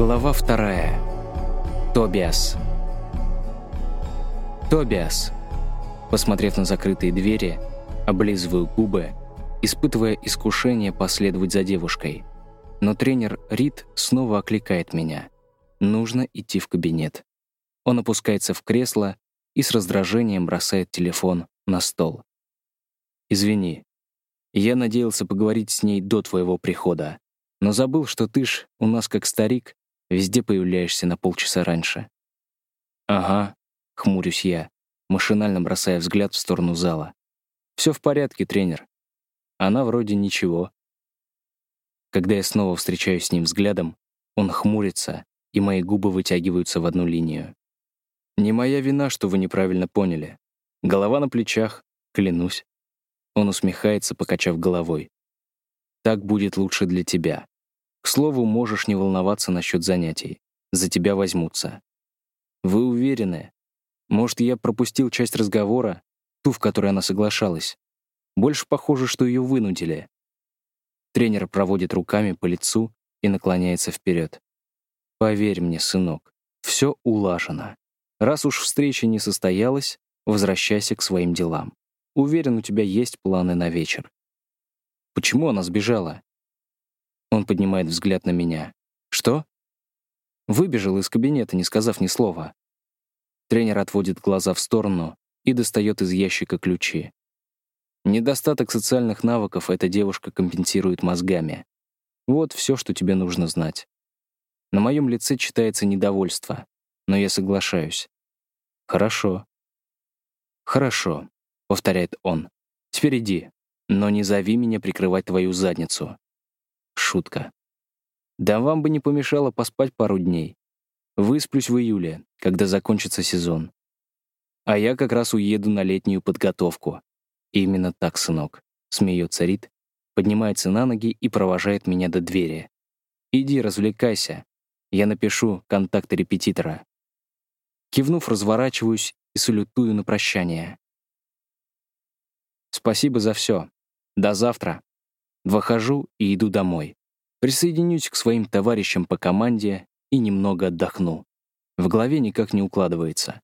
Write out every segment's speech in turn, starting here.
Глава вторая. Тобиас. Тобиас. Посмотрев на закрытые двери, облизываю губы, испытывая искушение последовать за девушкой. Но тренер Рид снова окликает меня. Нужно идти в кабинет. Он опускается в кресло и с раздражением бросает телефон на стол. «Извини. Я надеялся поговорить с ней до твоего прихода, но забыл, что ты ж у нас как старик, Везде появляешься на полчаса раньше. Ага, хмурюсь я, машинально бросая взгляд в сторону зала. Все в порядке, тренер. Она вроде ничего. Когда я снова встречаюсь с ним взглядом, он хмурится, и мои губы вытягиваются в одну линию. Не моя вина, что вы неправильно поняли. Голова на плечах, клянусь. Он усмехается, покачав головой. Так будет лучше для тебя. К слову, можешь не волноваться насчет занятий. За тебя возьмутся. Вы уверены? Может, я пропустил часть разговора, ту, в которой она соглашалась? Больше похоже, что ее вынудили. Тренер проводит руками по лицу и наклоняется вперед. Поверь мне, сынок, все улажено. Раз уж встреча не состоялась, возвращайся к своим делам. Уверен, у тебя есть планы на вечер. Почему она сбежала? Он поднимает взгляд на меня. «Что?» Выбежал из кабинета, не сказав ни слова. Тренер отводит глаза в сторону и достает из ящика ключи. Недостаток социальных навыков эта девушка компенсирует мозгами. Вот все, что тебе нужно знать. На моем лице читается недовольство, но я соглашаюсь. «Хорошо». «Хорошо», — повторяет он. «Теперь иди, но не зови меня прикрывать твою задницу. Шутка. Да вам бы не помешало поспать пару дней. Высплюсь в июле, когда закончится сезон. А я как раз уеду на летнюю подготовку. Именно так, сынок. Смеется Рит, поднимается на ноги и провожает меня до двери. Иди, развлекайся. Я напишу контакты репетитора. Кивнув, разворачиваюсь и салютую на прощание. Спасибо за все. До завтра. Выхожу и иду домой. Присоединюсь к своим товарищам по команде и немного отдохну. В голове никак не укладывается.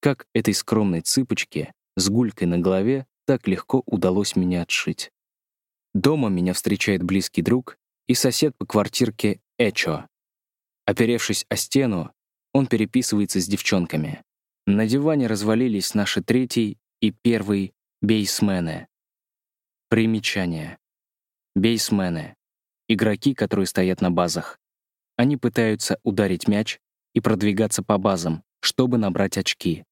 Как этой скромной цыпочке с гулькой на голове так легко удалось меня отшить. Дома меня встречает близкий друг и сосед по квартирке Эчо. Оперевшись о стену, он переписывается с девчонками. На диване развалились наши третий и первый бейсмены. Примечание. Бейсмены — игроки, которые стоят на базах. Они пытаются ударить мяч и продвигаться по базам, чтобы набрать очки.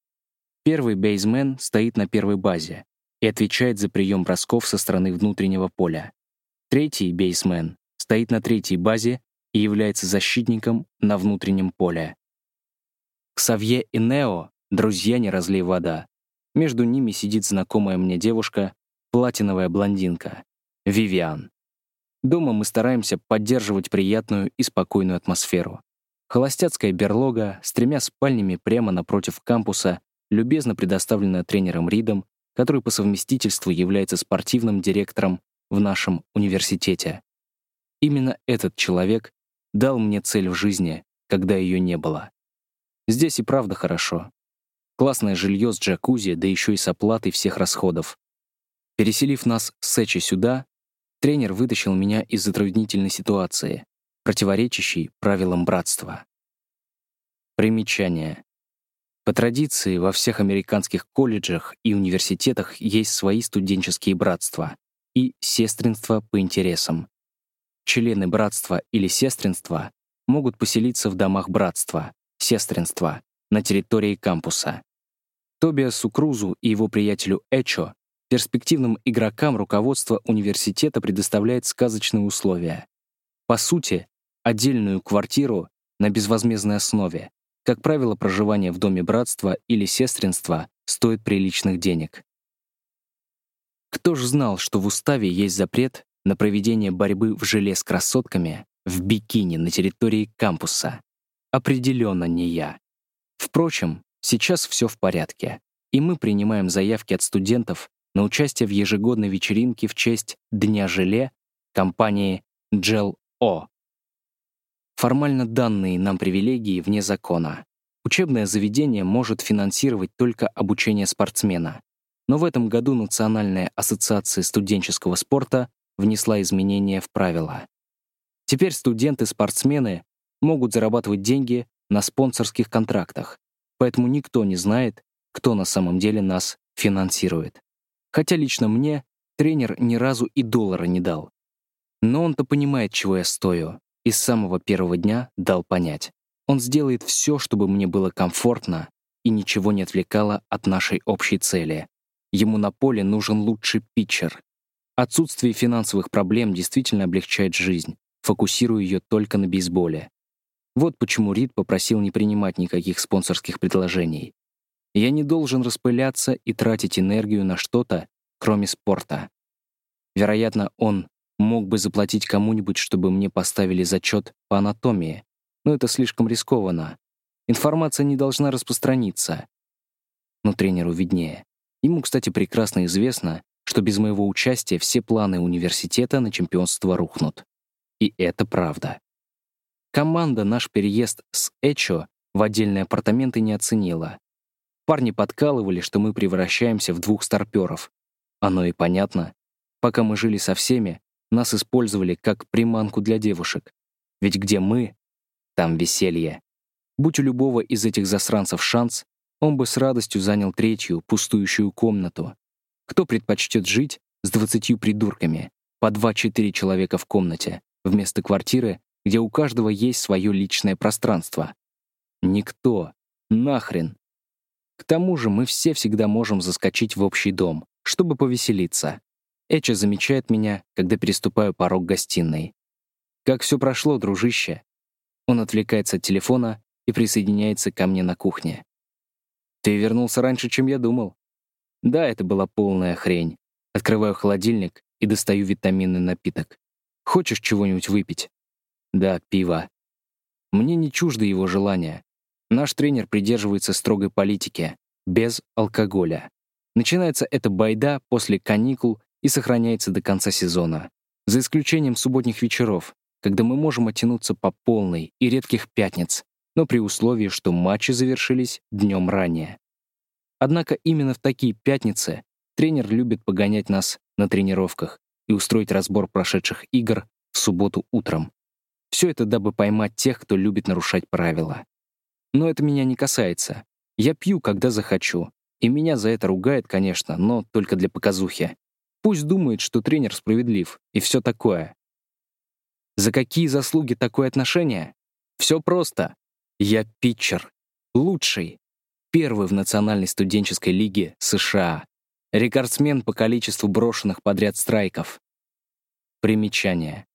Первый бейсмен стоит на первой базе и отвечает за прием бросков со стороны внутреннего поля. Третий бейсмен стоит на третьей базе и является защитником на внутреннем поле. Ксавье и Нео — друзья не разлей вода. Между ними сидит знакомая мне девушка, платиновая блондинка. Вивиан. Дома мы стараемся поддерживать приятную и спокойную атмосферу. Холостяцкая берлога с тремя спальнями прямо напротив кампуса, любезно предоставленная тренером Ридом, который по совместительству является спортивным директором в нашем университете. Именно этот человек дал мне цель в жизни, когда ее не было. Здесь и правда хорошо. Классное жилье с джакузи, да еще и с оплатой всех расходов. Переселив нас с Эчи сюда, Тренер вытащил меня из затруднительной ситуации, противоречащей правилам братства. Примечание. По традиции, во всех американских колледжах и университетах есть свои студенческие братства и сестринства по интересам. Члены братства или сестринства могут поселиться в домах братства, сестринства, на территории кампуса. Тобиасу Крузу и его приятелю Эчо Перспективным игрокам руководство университета предоставляет сказочные условия. По сути, отдельную квартиру на безвозмездной основе. Как правило, проживание в доме братства или сестринства стоит приличных денег. Кто ж знал, что в уставе есть запрет на проведение борьбы в желе с красотками в бикини на территории кампуса? Определенно не я. Впрочем, сейчас все в порядке, и мы принимаем заявки от студентов на участие в ежегодной вечеринке в честь Дня желе компании Gel O. Формально данные нам привилегии вне закона. Учебное заведение может финансировать только обучение спортсмена. Но в этом году Национальная ассоциация студенческого спорта внесла изменения в правила. Теперь студенты-спортсмены могут зарабатывать деньги на спонсорских контрактах, поэтому никто не знает, кто на самом деле нас финансирует. Хотя лично мне тренер ни разу и доллара не дал. Но он-то понимает, чего я стою, и с самого первого дня дал понять. Он сделает все, чтобы мне было комфортно и ничего не отвлекало от нашей общей цели. Ему на поле нужен лучший питчер. Отсутствие финансовых проблем действительно облегчает жизнь, фокусируя ее только на бейсболе. Вот почему Рид попросил не принимать никаких спонсорских предложений. Я не должен распыляться и тратить энергию на что-то, кроме спорта. Вероятно, он мог бы заплатить кому-нибудь, чтобы мне поставили зачет по анатомии, но это слишком рискованно. Информация не должна распространиться. Но тренеру виднее. Ему, кстати, прекрасно известно, что без моего участия все планы университета на чемпионство рухнут. И это правда. Команда наш переезд с Эчо в отдельные апартаменты не оценила. Парни подкалывали, что мы превращаемся в двух старперов. Оно и понятно. Пока мы жили со всеми, нас использовали как приманку для девушек. Ведь где мы, там веселье. Будь у любого из этих засранцев шанс, он бы с радостью занял третью, пустующую комнату. Кто предпочтет жить с двадцатью придурками, по два-четыре человека в комнате, вместо квартиры, где у каждого есть свое личное пространство? Никто. Нахрен. К тому же мы все всегда можем заскочить в общий дом, чтобы повеселиться. Эча замечает меня, когда переступаю порог гостиной. «Как все прошло, дружище?» Он отвлекается от телефона и присоединяется ко мне на кухне. «Ты вернулся раньше, чем я думал». Да, это была полная хрень. Открываю холодильник и достаю витаминный напиток. «Хочешь чего-нибудь выпить?» «Да, пиво». Мне не чужды его желания. Наш тренер придерживается строгой политики, без алкоголя. Начинается эта байда после каникул и сохраняется до конца сезона. За исключением субботних вечеров, когда мы можем оттянуться по полной и редких пятниц, но при условии, что матчи завершились днем ранее. Однако именно в такие пятницы тренер любит погонять нас на тренировках и устроить разбор прошедших игр в субботу утром. Все это дабы поймать тех, кто любит нарушать правила. Но это меня не касается. Я пью, когда захочу. И меня за это ругает, конечно, но только для показухи. Пусть думает, что тренер справедлив, и все такое. За какие заслуги такое отношение? Все просто. Я питчер. Лучший. Первый в Национальной студенческой лиге США. Рекордсмен по количеству брошенных подряд страйков. Примечание.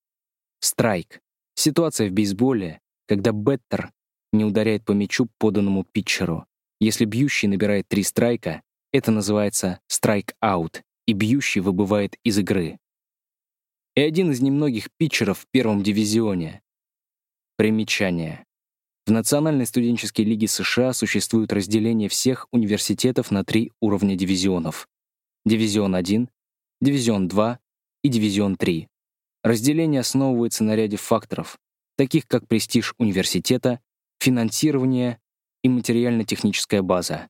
Страйк. Ситуация в бейсболе, когда беттер не ударяет по мячу, поданному питчеру. Если бьющий набирает три страйка, это называется страйк-аут, и бьющий выбывает из игры и один из немногих питчеров в первом дивизионе. Примечание. В Национальной студенческой лиге США существует разделение всех университетов на три уровня дивизионов. Дивизион 1, Дивизион 2 и Дивизион 3. Разделение основывается на ряде факторов, таких как престиж университета, финансирование и материально-техническая база.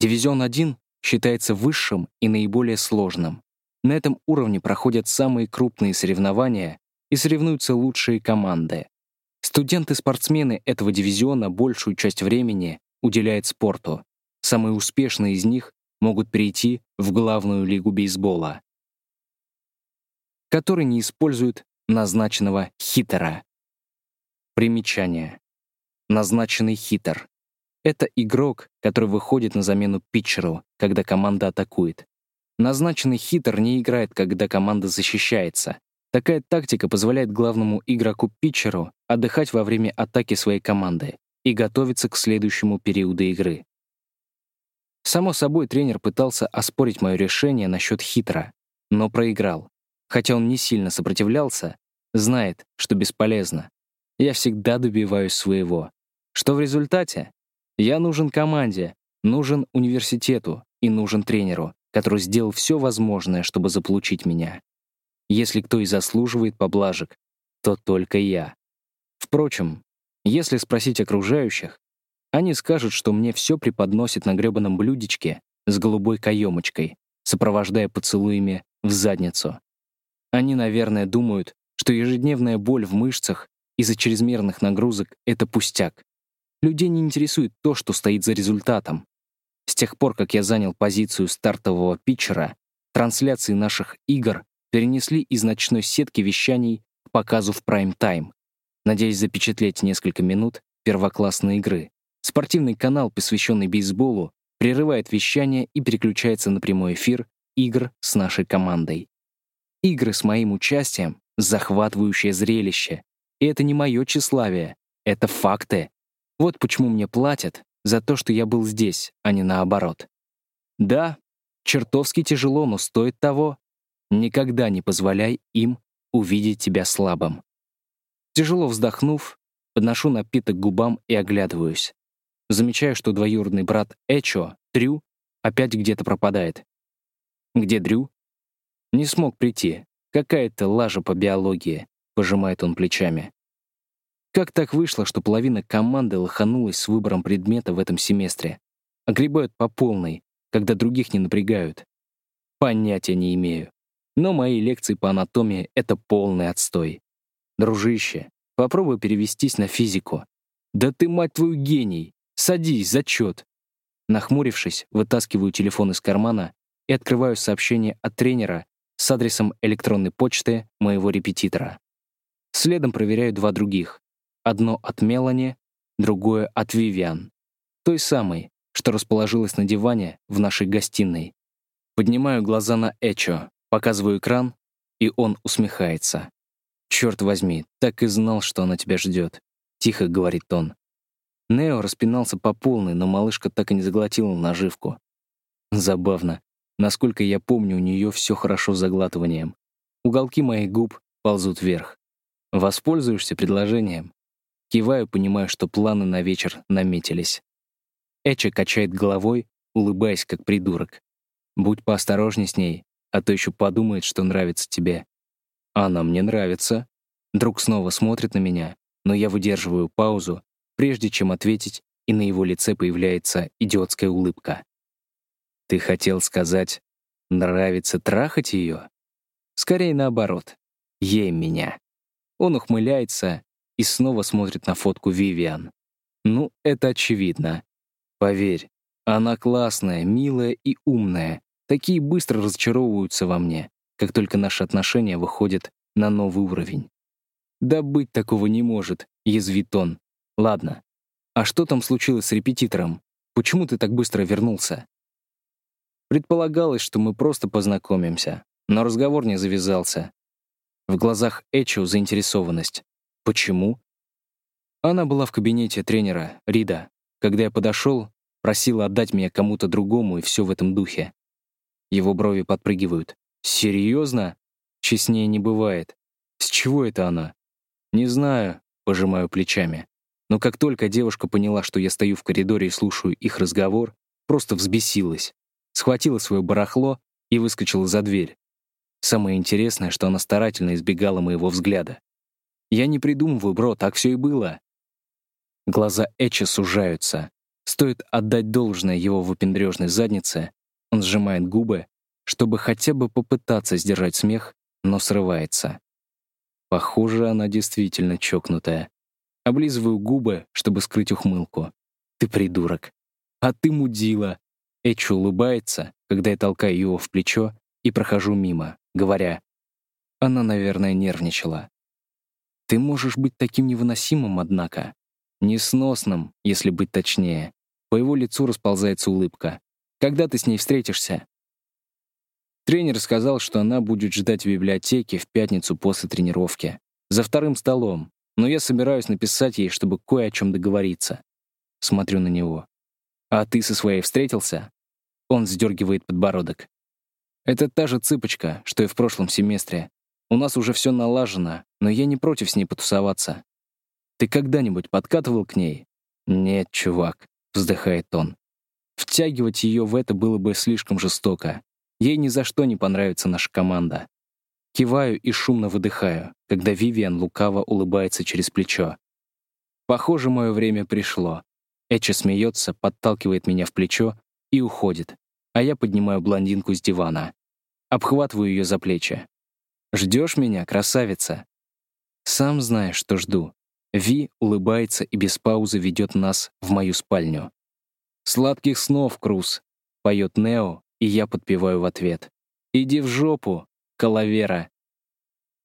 Дивизион 1 считается высшим и наиболее сложным. На этом уровне проходят самые крупные соревнования и соревнуются лучшие команды. Студенты-спортсмены этого дивизиона большую часть времени уделяют спорту. Самые успешные из них могут перейти в главную лигу бейсбола, который не использует назначенного хитера. Примечание. Назначенный хитер — это игрок, который выходит на замену питчеру, когда команда атакует. Назначенный хитр не играет, когда команда защищается. Такая тактика позволяет главному игроку-питчеру отдыхать во время атаки своей команды и готовиться к следующему периоду игры. Само собой, тренер пытался оспорить мое решение насчет хитра, но проиграл. Хотя он не сильно сопротивлялся, знает, что бесполезно. Я всегда добиваюсь своего. Что в результате? Я нужен команде, нужен университету и нужен тренеру, который сделал все возможное, чтобы заполучить меня. Если кто и заслуживает поблажек, то только я. Впрочем, если спросить окружающих, они скажут, что мне все преподносят на гребаном блюдечке с голубой каемочкой, сопровождая поцелуями в задницу. Они, наверное, думают, что ежедневная боль в мышцах из-за чрезмерных нагрузок — это пустяк. Людей не интересует то, что стоит за результатом. С тех пор, как я занял позицию стартового питчера, трансляции наших игр перенесли из ночной сетки вещаний к показу в прайм-тайм, надеясь запечатлеть несколько минут первоклассной игры. Спортивный канал, посвященный бейсболу, прерывает вещание и переключается на прямой эфир игр с нашей командой. Игры с моим участием — захватывающее зрелище. И это не мое тщеславие, это факты. Вот почему мне платят за то, что я был здесь, а не наоборот. Да, чертовски тяжело, но стоит того. Никогда не позволяй им увидеть тебя слабым. Тяжело вздохнув, подношу напиток к губам и оглядываюсь. Замечаю, что двоюродный брат Эчо, Дрю, опять где-то пропадает. Где Дрю? Не смог прийти. Какая-то лажа по биологии, пожимает он плечами. Как так вышло, что половина команды лоханулась с выбором предмета в этом семестре? Огребают по полной, когда других не напрягают. Понятия не имею. Но мои лекции по анатомии — это полный отстой. Дружище, попробуй перевестись на физику. Да ты, мать твою, гений! Садись, зачет. Нахмурившись, вытаскиваю телефон из кармана и открываю сообщение от тренера с адресом электронной почты моего репетитора. Следом проверяю два других. Одно от Мелани, другое от Вивиан. Той самой, что расположилась на диване в нашей гостиной. Поднимаю глаза на Эчо, показываю экран, и он усмехается. «Черт возьми, так и знал, что она тебя ждет», — тихо говорит он. Нео распинался по полной, но малышка так и не заглотила наживку. Забавно. Насколько я помню, у нее все хорошо с заглатыванием. Уголки моих губ ползут вверх. Воспользуешься предложением? Киваю, понимая, что планы на вечер наметились. Эча качает головой, улыбаясь как придурок. Будь поосторожней с ней, а то еще подумает, что нравится тебе. Она мне нравится. Друг снова смотрит на меня, но я выдерживаю паузу, прежде чем ответить, и на его лице появляется идиотская улыбка. Ты хотел сказать, нравится трахать ее? Скорее наоборот. Ей меня. Он ухмыляется, и снова смотрит на фотку Вивиан. Ну, это очевидно. Поверь, она классная, милая и умная. Такие быстро разочаровываются во мне, как только наши отношения выходят на новый уровень. Да быть такого не может, язвит он. Ладно. А что там случилось с репетитором? Почему ты так быстро вернулся? Предполагалось, что мы просто познакомимся, но разговор не завязался. В глазах Эчо заинтересованность. Почему? Она была в кабинете тренера, Рида. Когда я подошел, просила отдать меня кому-то другому, и все в этом духе. Его брови подпрыгивают. «Серьезно? Честнее не бывает. С чего это она?» «Не знаю», — пожимаю плечами. Но как только девушка поняла, что я стою в коридоре и слушаю их разговор, просто взбесилась. Схватила свое барахло и выскочила за дверь. Самое интересное, что она старательно избегала моего взгляда. Я не придумываю, бро, так все и было. Глаза Эча сужаются. Стоит отдать должное его выпендрежной заднице, он сжимает губы, чтобы хотя бы попытаться сдержать смех, но срывается. Похоже, она действительно чокнутая. Облизываю губы, чтобы скрыть ухмылку. Ты придурок. А ты мудила. Эчу улыбается, когда я толкаю его в плечо и прохожу мимо, говоря, она, наверное, нервничала. Ты можешь быть таким невыносимым, однако. Несносным, если быть точнее. По его лицу расползается улыбка. Когда ты с ней встретишься? Тренер сказал, что она будет ждать в библиотеке в пятницу после тренировки. За вторым столом. Но я собираюсь написать ей, чтобы кое о чем договориться. Смотрю на него. «А ты со своей встретился?» Он сдергивает подбородок. «Это та же цыпочка, что и в прошлом семестре. У нас уже все налажено, но я не против с ней потусоваться. Ты когда-нибудь подкатывал к ней? Нет, чувак, вздыхает он. Втягивать ее в это было бы слишком жестоко. Ей ни за что не понравится наша команда. Киваю и шумно выдыхаю, когда Вивиан лукаво улыбается через плечо. Похоже, мое время пришло. Эча смеется, подталкивает меня в плечо и уходит, а я поднимаю блондинку с дивана. Обхватываю ее за плечи. «Ждешь меня, красавица?» Сам знаешь, что жду. Ви улыбается и без паузы ведет нас в мою спальню. «Сладких снов, Круз!» — поет Нео, и я подпеваю в ответ. «Иди в жопу, Калавера!»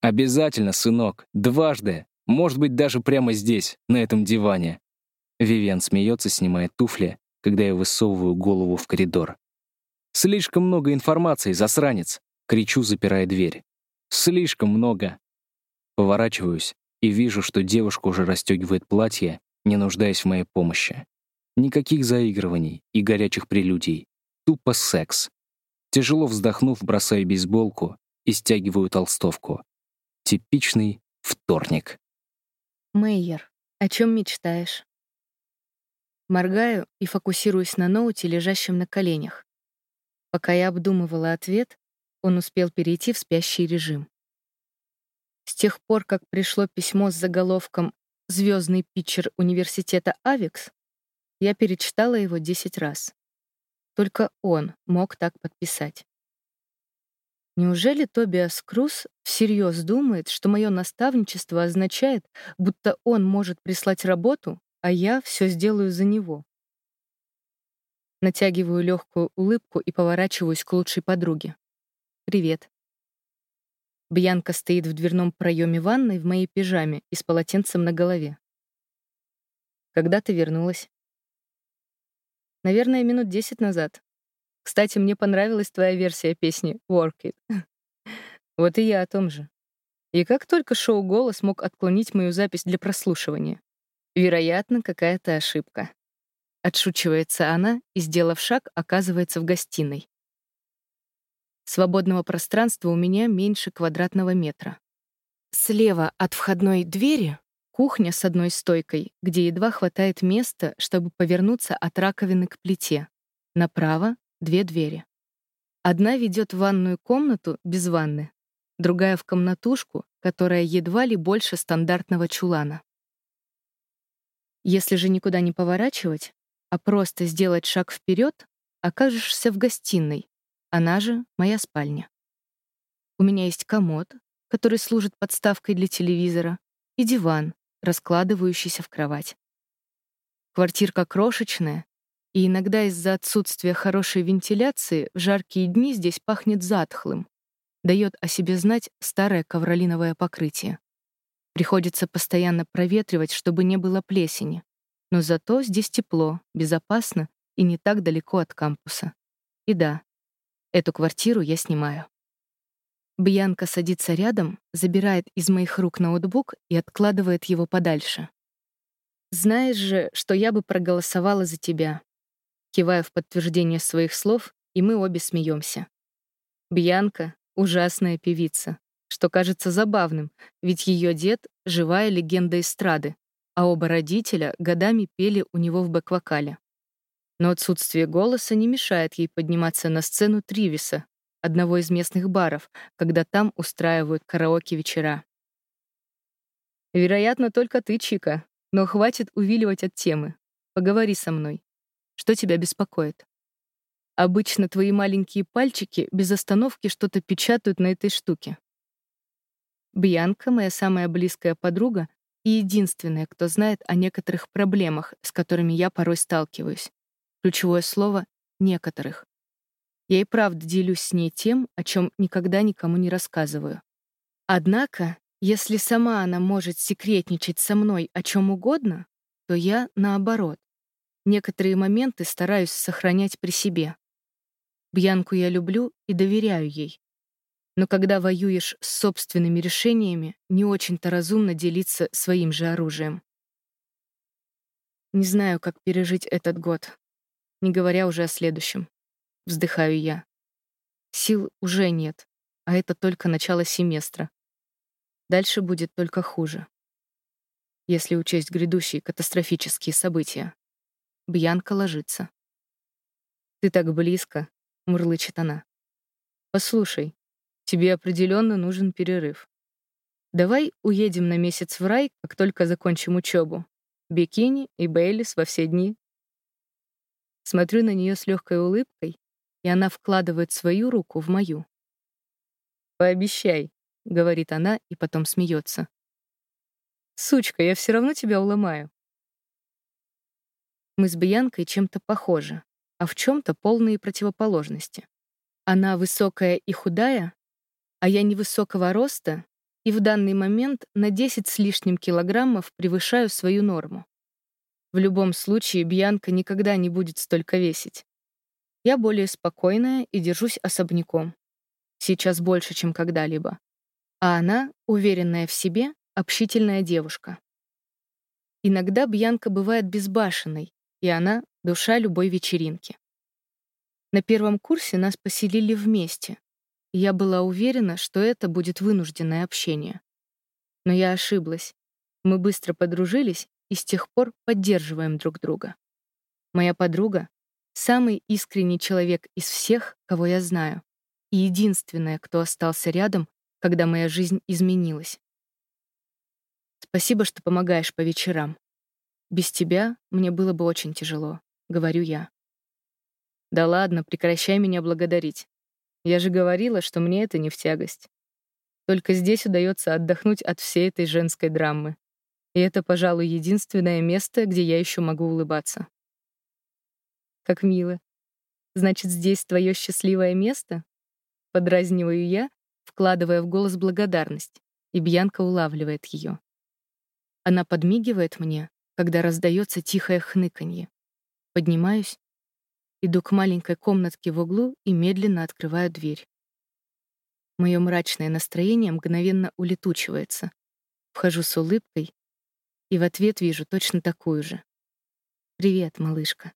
«Обязательно, сынок, дважды, может быть, даже прямо здесь, на этом диване». Вивиан смеется, снимая туфли, когда я высовываю голову в коридор. «Слишком много информации, засранец!» — кричу, запирая дверь. «Слишком много!» Поворачиваюсь и вижу, что девушка уже расстегивает платье, не нуждаясь в моей помощи. Никаких заигрываний и горячих прелюдий. Тупо секс. Тяжело вздохнув, бросаю бейсболку и стягиваю толстовку. Типичный вторник. Мейер, о чем мечтаешь? Моргаю и фокусируюсь на ноуте, лежащем на коленях. Пока я обдумывала ответ, он успел перейти в спящий режим. С тех пор, как пришло письмо с заголовком «Звездный питчер университета Авикс», я перечитала его 10 раз. Только он мог так подписать. Неужели Тобиас Круз всерьез думает, что мое наставничество означает, будто он может прислать работу, а я все сделаю за него? Натягиваю легкую улыбку и поворачиваюсь к лучшей подруге. «Привет». Бьянка стоит в дверном проеме ванной в моей пижаме и с полотенцем на голове. «Когда ты вернулась?» Наверное, минут десять назад. Кстати, мне понравилась твоя версия песни «Work It». Вот и я о том же. И как только шоу «Голос» мог отклонить мою запись для прослушивания? Вероятно, какая-то ошибка. Отшучивается она и, сделав шаг, оказывается в гостиной. Свободного пространства у меня меньше квадратного метра. Слева от входной двери Кухня с одной стойкой, где едва хватает места, чтобы повернуться от раковины к плите. Направо — две двери. Одна ведет в ванную комнату без ванны, другая — в комнатушку, которая едва ли больше стандартного чулана. Если же никуда не поворачивать, а просто сделать шаг вперед, окажешься в гостиной, она же моя спальня. У меня есть комод, который служит подставкой для телевизора, и диван, раскладывающийся в кровать. Квартирка крошечная, и иногда из-за отсутствия хорошей вентиляции в жаркие дни здесь пахнет затхлым, дает о себе знать старое ковролиновое покрытие. Приходится постоянно проветривать, чтобы не было плесени. Но зато здесь тепло, безопасно и не так далеко от кампуса. И да, эту квартиру я снимаю. Бьянка садится рядом, забирает из моих рук ноутбук и откладывает его подальше. «Знаешь же, что я бы проголосовала за тебя». Киваю в подтверждение своих слов, и мы обе смеемся. Бьянка — ужасная певица, что кажется забавным, ведь ее дед — живая легенда эстрады, а оба родителя годами пели у него в бэк-вокале. Но отсутствие голоса не мешает ей подниматься на сцену Тривиса, одного из местных баров, когда там устраивают караоке-вечера. Вероятно, только ты, Чика, но хватит увиливать от темы. Поговори со мной. Что тебя беспокоит? Обычно твои маленькие пальчики без остановки что-то печатают на этой штуке. Бьянка, моя самая близкая подруга и единственная, кто знает о некоторых проблемах, с которыми я порой сталкиваюсь. Ключевое слово — «некоторых». Я и правда делюсь с ней тем, о чем никогда никому не рассказываю. Однако, если сама она может секретничать со мной о чем угодно, то я, наоборот, некоторые моменты стараюсь сохранять при себе. Бьянку я люблю и доверяю ей. Но когда воюешь с собственными решениями, не очень-то разумно делиться своим же оружием. Не знаю, как пережить этот год, не говоря уже о следующем вздыхаю я. Сил уже нет, а это только начало семестра. Дальше будет только хуже. Если учесть грядущие катастрофические события. Бьянка ложится. «Ты так близко», — мурлычет она. «Послушай, тебе определенно нужен перерыв. Давай уедем на месяц в рай, как только закончим учебу. Бикини и Бейлис во все дни. Смотрю на нее с легкой улыбкой, и она вкладывает свою руку в мою. «Пообещай», — говорит она и потом смеется. «Сучка, я все равно тебя уломаю». Мы с Бьянкой чем-то похожи, а в чем-то полные противоположности. Она высокая и худая, а я невысокого роста и в данный момент на 10 с лишним килограммов превышаю свою норму. В любом случае, Бьянка никогда не будет столько весить. Я более спокойная и держусь особняком. Сейчас больше, чем когда-либо. А она, уверенная в себе, общительная девушка. Иногда Бьянка бывает безбашенной, и она — душа любой вечеринки. На первом курсе нас поселили вместе, я была уверена, что это будет вынужденное общение. Но я ошиблась. Мы быстро подружились и с тех пор поддерживаем друг друга. Моя подруга Самый искренний человек из всех, кого я знаю. И единственная, кто остался рядом, когда моя жизнь изменилась. Спасибо, что помогаешь по вечерам. Без тебя мне было бы очень тяжело, говорю я. Да ладно, прекращай меня благодарить. Я же говорила, что мне это не в тягость. Только здесь удается отдохнуть от всей этой женской драмы. И это, пожалуй, единственное место, где я еще могу улыбаться. Как мило. Значит, здесь твое счастливое место? Подразниваю я, вкладывая в голос благодарность, и Бьянка улавливает ее. Она подмигивает мне, когда раздается тихое хныканье. Поднимаюсь, иду к маленькой комнатке в углу и медленно открываю дверь. Мое мрачное настроение мгновенно улетучивается. Вхожу с улыбкой и в ответ вижу точно такую же. «Привет, малышка».